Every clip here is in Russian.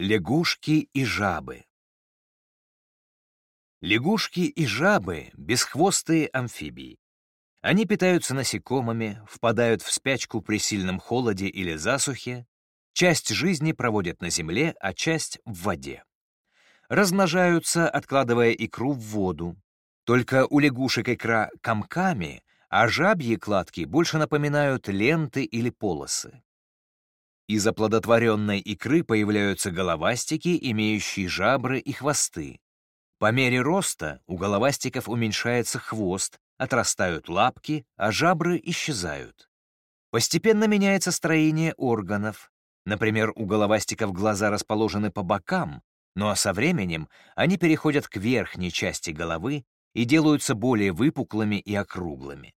Лягушки и жабы Лягушки и жабы — бесхвостые амфибии. Они питаются насекомыми, впадают в спячку при сильном холоде или засухе, часть жизни проводят на земле, а часть — в воде. Размножаются, откладывая икру в воду. Только у лягушек икра комками, а жабьи кладки больше напоминают ленты или полосы. Из оплодотворенной икры появляются головастики, имеющие жабры и хвосты. По мере роста у головастиков уменьшается хвост, отрастают лапки, а жабры исчезают. Постепенно меняется строение органов. Например, у головастиков глаза расположены по бокам, ну а со временем они переходят к верхней части головы и делаются более выпуклыми и округлыми.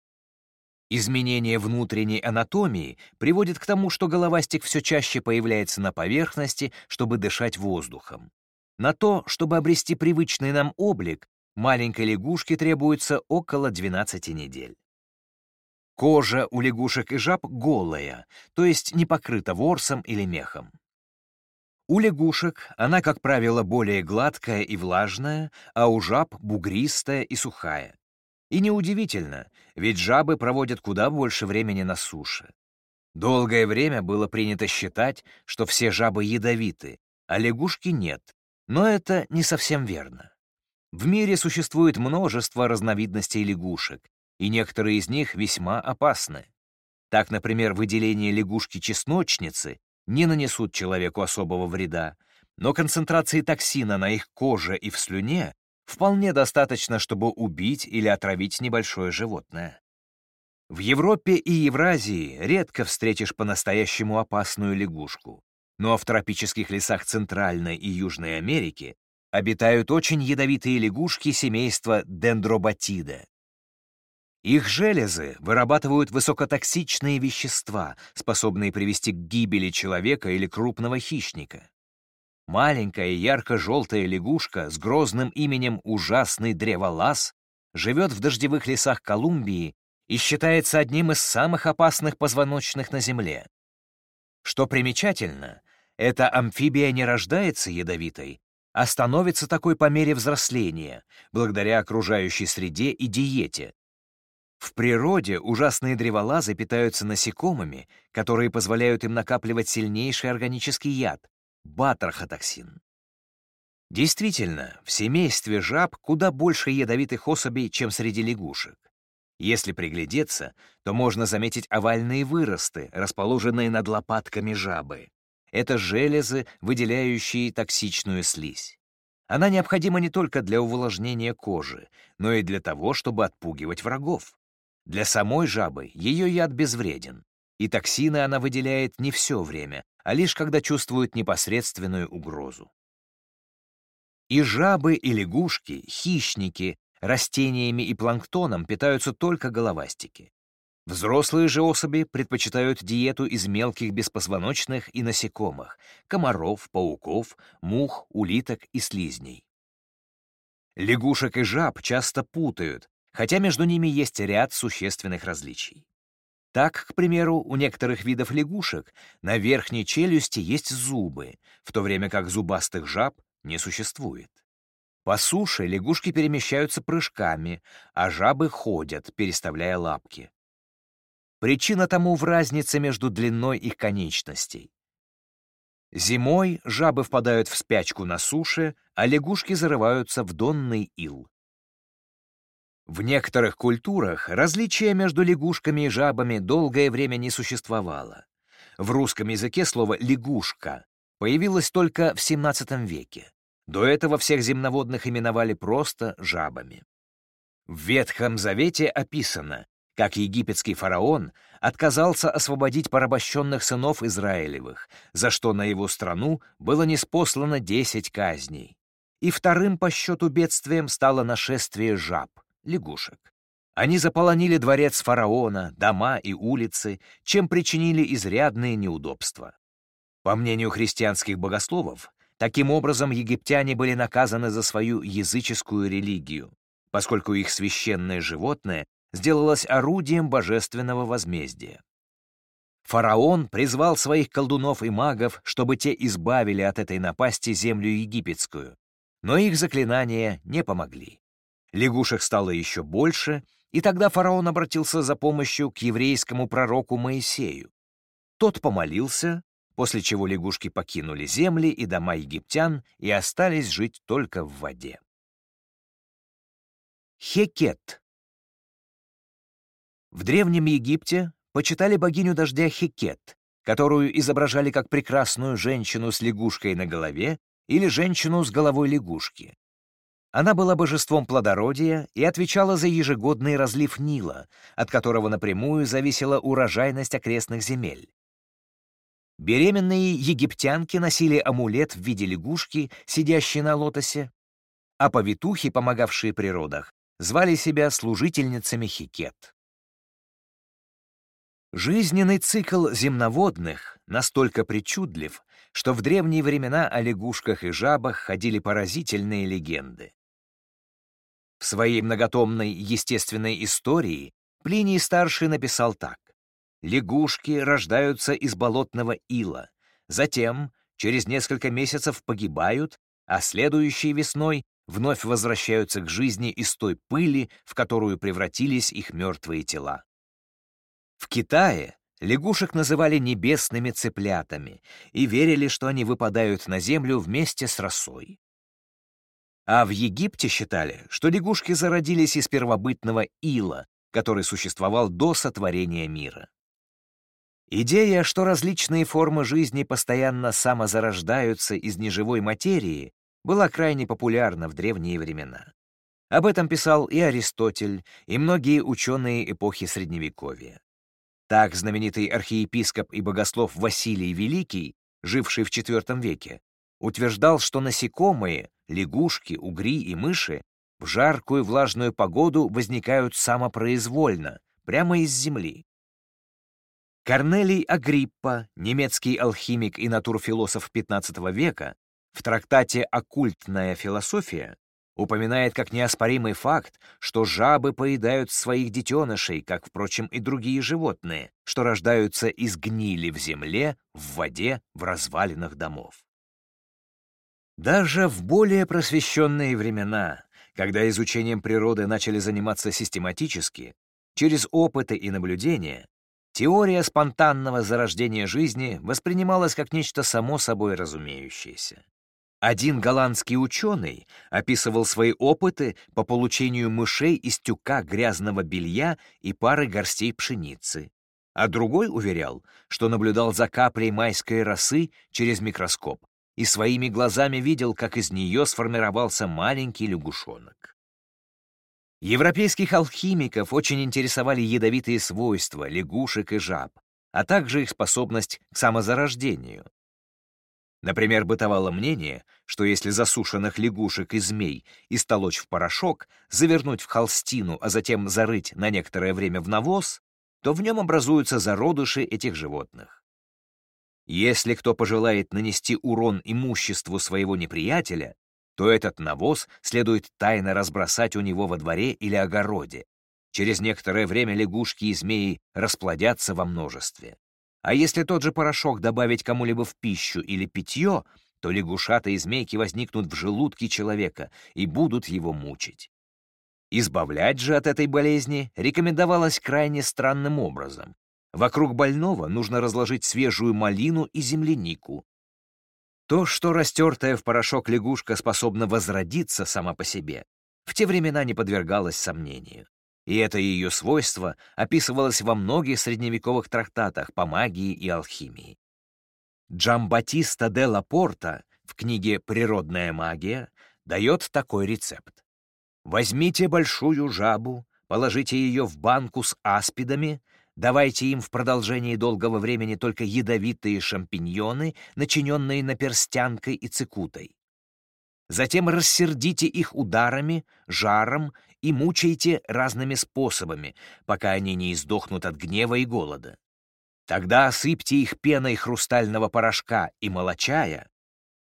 Изменение внутренней анатомии приводит к тому, что головастик все чаще появляется на поверхности, чтобы дышать воздухом. На то, чтобы обрести привычный нам облик, маленькой лягушке требуется около 12 недель. Кожа у лягушек и жаб голая, то есть не покрыта ворсом или мехом. У лягушек она, как правило, более гладкая и влажная, а у жаб — бугристая и сухая. И неудивительно, ведь жабы проводят куда больше времени на суше. Долгое время было принято считать, что все жабы ядовиты, а лягушки нет, но это не совсем верно. В мире существует множество разновидностей лягушек, и некоторые из них весьма опасны. Так, например, выделение лягушки-чесночницы не нанесут человеку особого вреда, но концентрации токсина на их коже и в слюне вполне достаточно, чтобы убить или отравить небольшое животное. В Европе и Евразии редко встретишь по-настоящему опасную лягушку, но в тропических лесах Центральной и Южной Америки обитают очень ядовитые лягушки семейства дендробатида. Их железы вырабатывают высокотоксичные вещества, способные привести к гибели человека или крупного хищника. Маленькая ярко-желтая лягушка с грозным именем Ужасный Древолаз живет в дождевых лесах Колумбии и считается одним из самых опасных позвоночных на Земле. Что примечательно, эта амфибия не рождается ядовитой, а становится такой по мере взросления, благодаря окружающей среде и диете. В природе ужасные древолазы питаются насекомыми, которые позволяют им накапливать сильнейший органический яд, батрахотоксин. Действительно, в семействе жаб куда больше ядовитых особей, чем среди лягушек. Если приглядеться, то можно заметить овальные выросты, расположенные над лопатками жабы. Это железы, выделяющие токсичную слизь. Она необходима не только для увлажнения кожи, но и для того, чтобы отпугивать врагов. Для самой жабы ее яд безвреден, и токсины она выделяет не все время, а лишь когда чувствует непосредственную угрозу. И жабы, и лягушки, хищники, растениями и планктоном питаются только головастики. Взрослые же особи предпочитают диету из мелких беспозвоночных и насекомых, комаров, пауков, мух, улиток и слизней. Лягушек и жаб часто путают, хотя между ними есть ряд существенных различий. Так, к примеру, у некоторых видов лягушек на верхней челюсти есть зубы, в то время как зубастых жаб не существует. По суше лягушки перемещаются прыжками, а жабы ходят, переставляя лапки. Причина тому в разнице между длиной их конечностей. Зимой жабы впадают в спячку на суше, а лягушки зарываются в донный ил. В некоторых культурах различия между лягушками и жабами долгое время не существовало. В русском языке слово «лягушка» появилось только в XVII веке. До этого всех земноводных именовали просто жабами. В Ветхом Завете описано, как египетский фараон отказался освободить порабощенных сынов Израилевых, за что на его страну было неспослано десять казней. И вторым по счету бедствием стало нашествие жаб — лягушек. Они заполонили дворец фараона, дома и улицы, чем причинили изрядные неудобства. По мнению христианских богословов, таким образом египтяне были наказаны за свою языческую религию, поскольку их священное животное сделалось орудием божественного возмездия. Фараон призвал своих колдунов и магов, чтобы те избавили от этой напасти землю египетскую, но их заклинания не помогли. Лягушек стало еще больше, и тогда фараон обратился за помощью к еврейскому пророку Моисею. Тот помолился, после чего лягушки покинули земли и дома египтян и остались жить только в воде. Хекет В Древнем Египте почитали богиню дождя Хекет, которую изображали как прекрасную женщину с лягушкой на голове или женщину с головой лягушки. Она была божеством плодородия и отвечала за ежегодный разлив Нила, от которого напрямую зависела урожайность окрестных земель. Беременные египтянки носили амулет в виде лягушки, сидящей на лотосе, а повитухи, помогавшие при родах, звали себя служительницами Хикет. Жизненный цикл земноводных настолько причудлив, что в древние времена о лягушках и жабах ходили поразительные легенды. В своей многотомной естественной истории Плиний Старший написал так. «Лягушки рождаются из болотного ила, затем через несколько месяцев погибают, а следующей весной вновь возвращаются к жизни из той пыли, в которую превратились их мертвые тела. В Китае лягушек называли небесными цыплятами и верили, что они выпадают на землю вместе с росой. А в Египте считали, что лягушки зародились из первобытного ила, который существовал до сотворения мира. Идея, что различные формы жизни постоянно самозарождаются из неживой материи, была крайне популярна в древние времена. Об этом писал и Аристотель, и многие ученые эпохи Средневековья. Так знаменитый архиепископ и богослов Василий Великий, живший в IV веке, утверждал, что насекомые, лягушки, угри и мыши в жаркую влажную погоду возникают самопроизвольно, прямо из земли. Корнелий Агриппа, немецкий алхимик и натурфилософ XV века, в трактате «Оккультная философия» упоминает как неоспоримый факт, что жабы поедают своих детенышей, как, впрочем, и другие животные, что рождаются из гнили в земле, в воде, в развалинах домов. Даже в более просвещенные времена, когда изучением природы начали заниматься систематически, через опыты и наблюдения, теория спонтанного зарождения жизни воспринималась как нечто само собой разумеющееся. Один голландский ученый описывал свои опыты по получению мышей из тюка грязного белья и пары горстей пшеницы, а другой уверял, что наблюдал за каплей майской росы через микроскоп и своими глазами видел, как из нее сформировался маленький лягушонок. Европейских алхимиков очень интересовали ядовитые свойства лягушек и жаб, а также их способность к самозарождению. Например, бытовало мнение, что если засушенных лягушек и змей истолочь в порошок, завернуть в холстину, а затем зарыть на некоторое время в навоз, то в нем образуются зародыши этих животных. Если кто пожелает нанести урон имуществу своего неприятеля, то этот навоз следует тайно разбросать у него во дворе или огороде. Через некоторое время лягушки и змеи расплодятся во множестве. А если тот же порошок добавить кому-либо в пищу или питье, то лягушата и змейки возникнут в желудке человека и будут его мучить. Избавлять же от этой болезни рекомендовалось крайне странным образом. Вокруг больного нужно разложить свежую малину и землянику. То, что растертая в порошок лягушка способна возродиться сама по себе, в те времена не подвергалось сомнению и это ее свойство описывалось во многих средневековых трактатах по магии и алхимии. Джамбатиста де Лапорта в книге «Природная магия» дает такой рецепт. Возьмите большую жабу, положите ее в банку с аспидами, давайте им в продолжении долгого времени только ядовитые шампиньоны, начиненные наперстянкой и цикутой. Затем рассердите их ударами, жаром и мучайте разными способами, пока они не издохнут от гнева и голода. Тогда осыпьте их пеной хрустального порошка и молочая,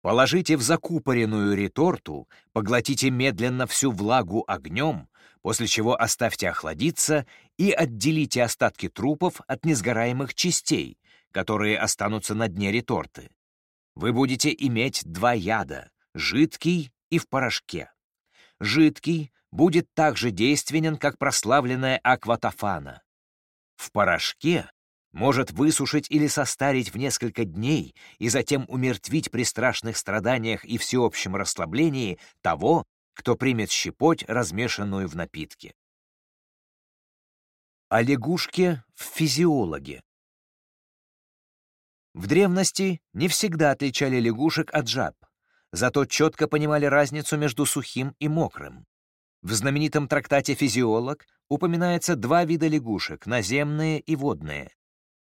положите в закупоренную реторту, поглотите медленно всю влагу огнем, после чего оставьте охладиться и отделите остатки трупов от несгораемых частей, которые останутся на дне реторты. Вы будете иметь два яда — жидкий и в порошке. Жидкий будет так же действенен, как прославленная акватофана. В порошке может высушить или состарить в несколько дней и затем умертвить при страшных страданиях и всеобщем расслаблении того, кто примет щепоть, размешанную в напитке. О лягушке в физиологе. В древности не всегда отличали лягушек от жаб, зато четко понимали разницу между сухим и мокрым. В знаменитом трактате «Физиолог» упоминается два вида лягушек — наземные и водные.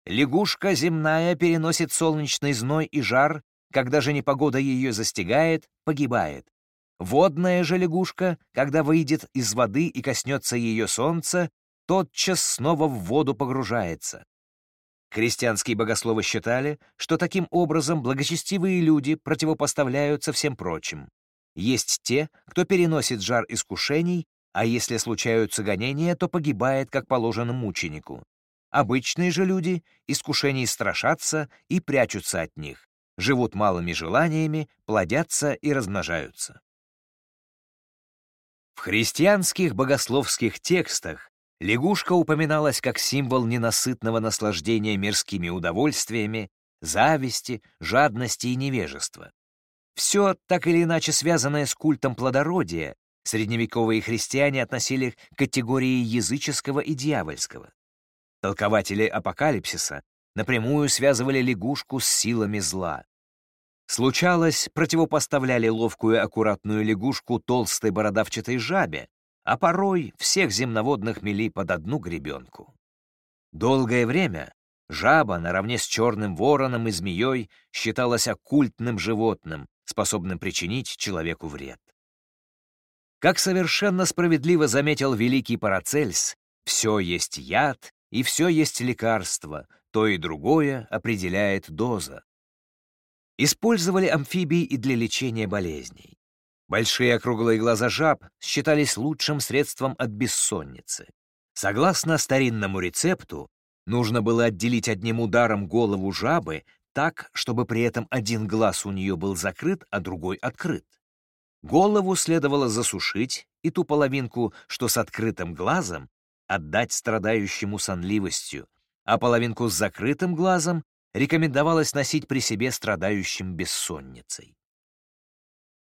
Лягушка земная переносит солнечный зной и жар, когда же непогода ее застигает, погибает. Водная же лягушка, когда выйдет из воды и коснется ее солнца, тотчас снова в воду погружается. Христианские богословы считали, что таким образом благочестивые люди противопоставляются всем прочим. Есть те, кто переносит жар искушений, а если случаются гонения, то погибает, как положено мученику. Обычные же люди искушений страшатся и прячутся от них, живут малыми желаниями, плодятся и размножаются. В христианских богословских текстах лягушка упоминалась как символ ненасытного наслаждения мирскими удовольствиями, зависти, жадности и невежества. Все так или иначе связанное с культом плодородия средневековые христиане относили к категории языческого и дьявольского. Толкователи апокалипсиса напрямую связывали лягушку с силами зла. Случалось, противопоставляли ловкую аккуратную лягушку толстой бородавчатой жабе, а порой всех земноводных мели под одну гребенку. Долгое время жаба наравне с черным вороном и змеей считалась оккультным животным, способным причинить человеку вред. Как совершенно справедливо заметил великий Парацельс, все есть яд и все есть лекарство, то и другое определяет доза. Использовали амфибии и для лечения болезней. Большие округлые глаза жаб считались лучшим средством от бессонницы. Согласно старинному рецепту, нужно было отделить одним ударом голову жабы так, чтобы при этом один глаз у нее был закрыт, а другой открыт. Голову следовало засушить и ту половинку, что с открытым глазом, отдать страдающему сонливостью, а половинку с закрытым глазом рекомендовалось носить при себе страдающим бессонницей.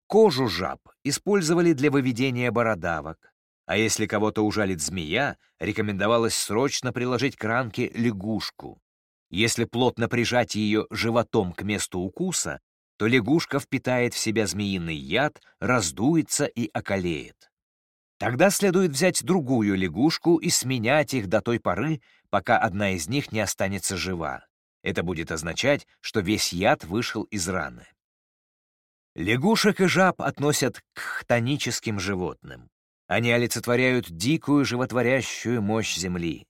Кожу жаб использовали для выведения бородавок, а если кого-то ужалит змея, рекомендовалось срочно приложить к ранке лягушку. Если плотно прижать ее животом к месту укуса, то лягушка впитает в себя змеиный яд, раздуется и околеет. Тогда следует взять другую лягушку и сменять их до той поры, пока одна из них не останется жива. Это будет означать, что весь яд вышел из раны. Лягушек и жаб относят к хтоническим животным. Они олицетворяют дикую животворящую мощь Земли.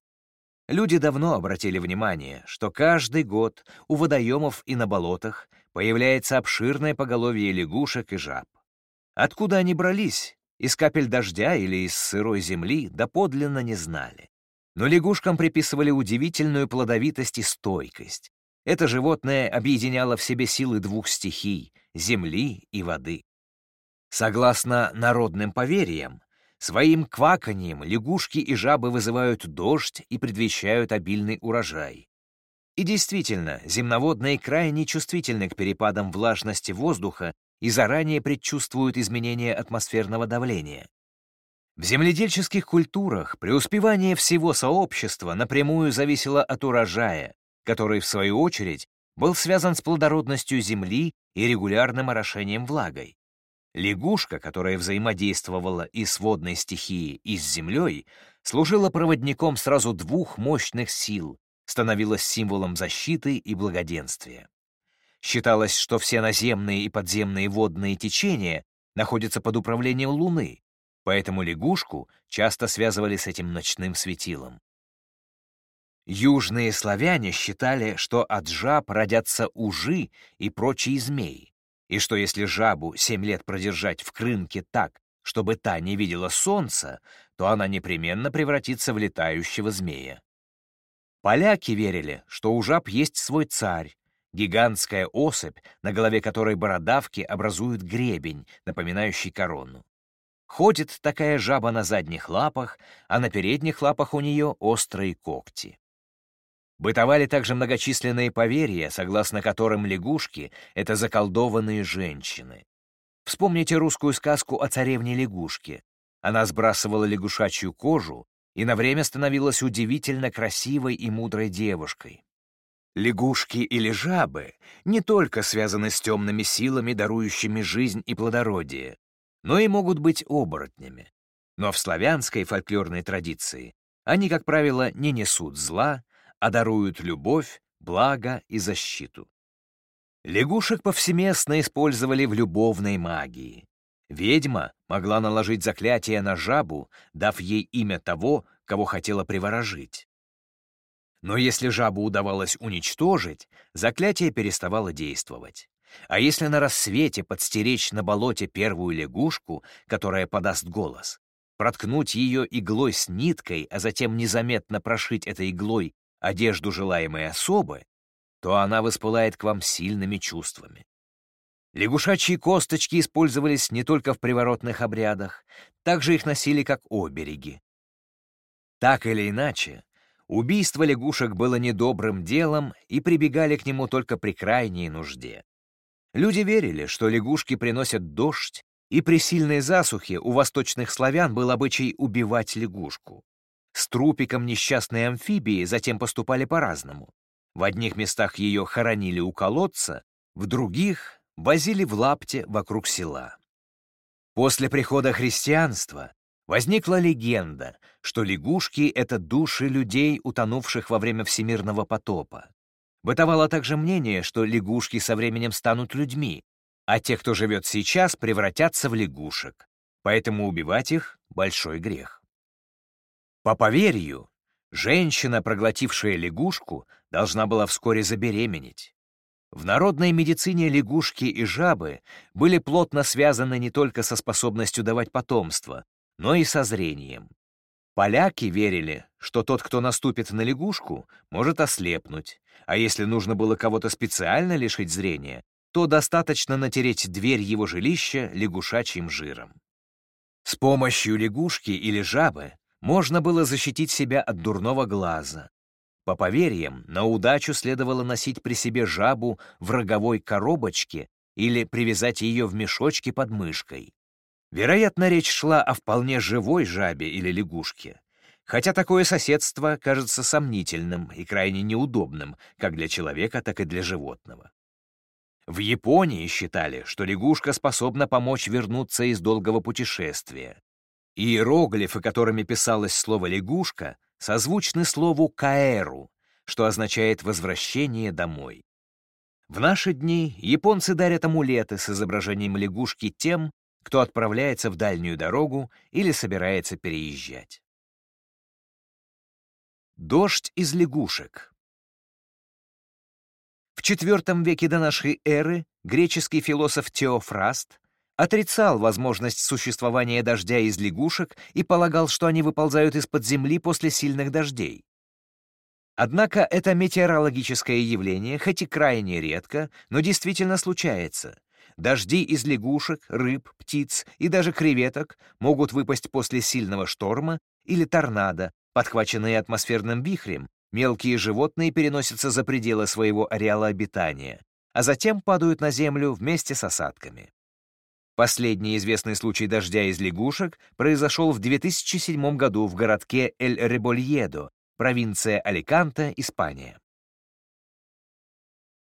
Люди давно обратили внимание, что каждый год у водоемов и на болотах появляется обширное поголовье лягушек и жаб. Откуда они брались, из капель дождя или из сырой земли, доподлинно не знали. Но лягушкам приписывали удивительную плодовитость и стойкость. Это животное объединяло в себе силы двух стихий — земли и воды. Согласно народным поверьям, Своим кваканьем лягушки и жабы вызывают дождь и предвещают обильный урожай. И действительно, земноводные крайне чувствительны к перепадам влажности воздуха и заранее предчувствуют изменения атмосферного давления. В земледельческих культурах преуспевание всего сообщества напрямую зависело от урожая, который, в свою очередь, был связан с плодородностью земли и регулярным орошением влагой. Лягушка, которая взаимодействовала и с водной стихией, и с землей, служила проводником сразу двух мощных сил, становилась символом защиты и благоденствия. Считалось, что все наземные и подземные водные течения находятся под управлением Луны, поэтому лягушку часто связывали с этим ночным светилом. Южные славяне считали, что от жаб родятся ужи и прочие змеи и что если жабу семь лет продержать в крынке так, чтобы та не видела солнца, то она непременно превратится в летающего змея. Поляки верили, что у жаб есть свой царь, гигантская особь, на голове которой бородавки образуют гребень, напоминающий корону. Ходит такая жаба на задних лапах, а на передних лапах у нее острые когти. Бытовали также многочисленные поверья, согласно которым лягушки — это заколдованные женщины. Вспомните русскую сказку о царевне-лягушке. Она сбрасывала лягушачью кожу и на время становилась удивительно красивой и мудрой девушкой. Лягушки или жабы не только связаны с темными силами, дарующими жизнь и плодородие, но и могут быть оборотнями. Но в славянской фольклорной традиции они, как правило, не несут зла, а даруют любовь, благо и защиту. Лягушек повсеместно использовали в любовной магии. Ведьма могла наложить заклятие на жабу, дав ей имя того, кого хотела приворожить. Но если жабу удавалось уничтожить, заклятие переставало действовать. А если на рассвете подстеречь на болоте первую лягушку, которая подаст голос, проткнуть ее иглой с ниткой, а затем незаметно прошить этой иглой одежду желаемой особы, то она воспылает к вам сильными чувствами. Лягушачьи косточки использовались не только в приворотных обрядах, также их носили как обереги. Так или иначе, убийство лягушек было недобрым делом и прибегали к нему только при крайней нужде. Люди верили, что лягушки приносят дождь, и при сильной засухе у восточных славян был обычай убивать лягушку. С трупиком несчастной амфибии затем поступали по-разному. В одних местах ее хоронили у колодца, в других возили в лапте вокруг села. После прихода христианства возникла легенда, что лягушки — это души людей, утонувших во время всемирного потопа. Бытовало также мнение, что лягушки со временем станут людьми, а те, кто живет сейчас, превратятся в лягушек, поэтому убивать их — большой грех. По поверью, женщина, проглотившая лягушку, должна была вскоре забеременеть. В народной медицине лягушки и жабы были плотно связаны не только со способностью давать потомство, но и со зрением. Поляки верили, что тот, кто наступит на лягушку, может ослепнуть, а если нужно было кого-то специально лишить зрения, то достаточно натереть дверь его жилища лягушачьим жиром. С помощью лягушки или жабы можно было защитить себя от дурного глаза, по поверьям, на удачу следовало носить при себе жабу в роговой коробочке или привязать ее в мешочке под мышкой. Вероятно, речь шла о вполне живой жабе или лягушке, хотя такое соседство кажется сомнительным и крайне неудобным как для человека, так и для животного. В Японии считали, что лягушка способна помочь вернуться из долгого путешествия. Иероглифы, которыми писалось слово «лягушка», созвучны слову «каэру», что означает «возвращение домой». В наши дни японцы дарят амулеты с изображением лягушки тем, кто отправляется в дальнюю дорогу или собирается переезжать. Дождь из лягушек В IV веке до нашей эры греческий философ Теофраст отрицал возможность существования дождя из лягушек и полагал, что они выползают из-под земли после сильных дождей. Однако это метеорологическое явление, хоть и крайне редко, но действительно случается. Дожди из лягушек, рыб, птиц и даже креветок могут выпасть после сильного шторма или торнадо, подхваченные атмосферным вихрем, мелкие животные переносятся за пределы своего ареала обитания, а затем падают на землю вместе с осадками. Последний известный случай дождя из лягушек произошел в 2007 году в городке Эль-Ребольедо, провинция Аликанте, Испания.